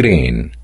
Green.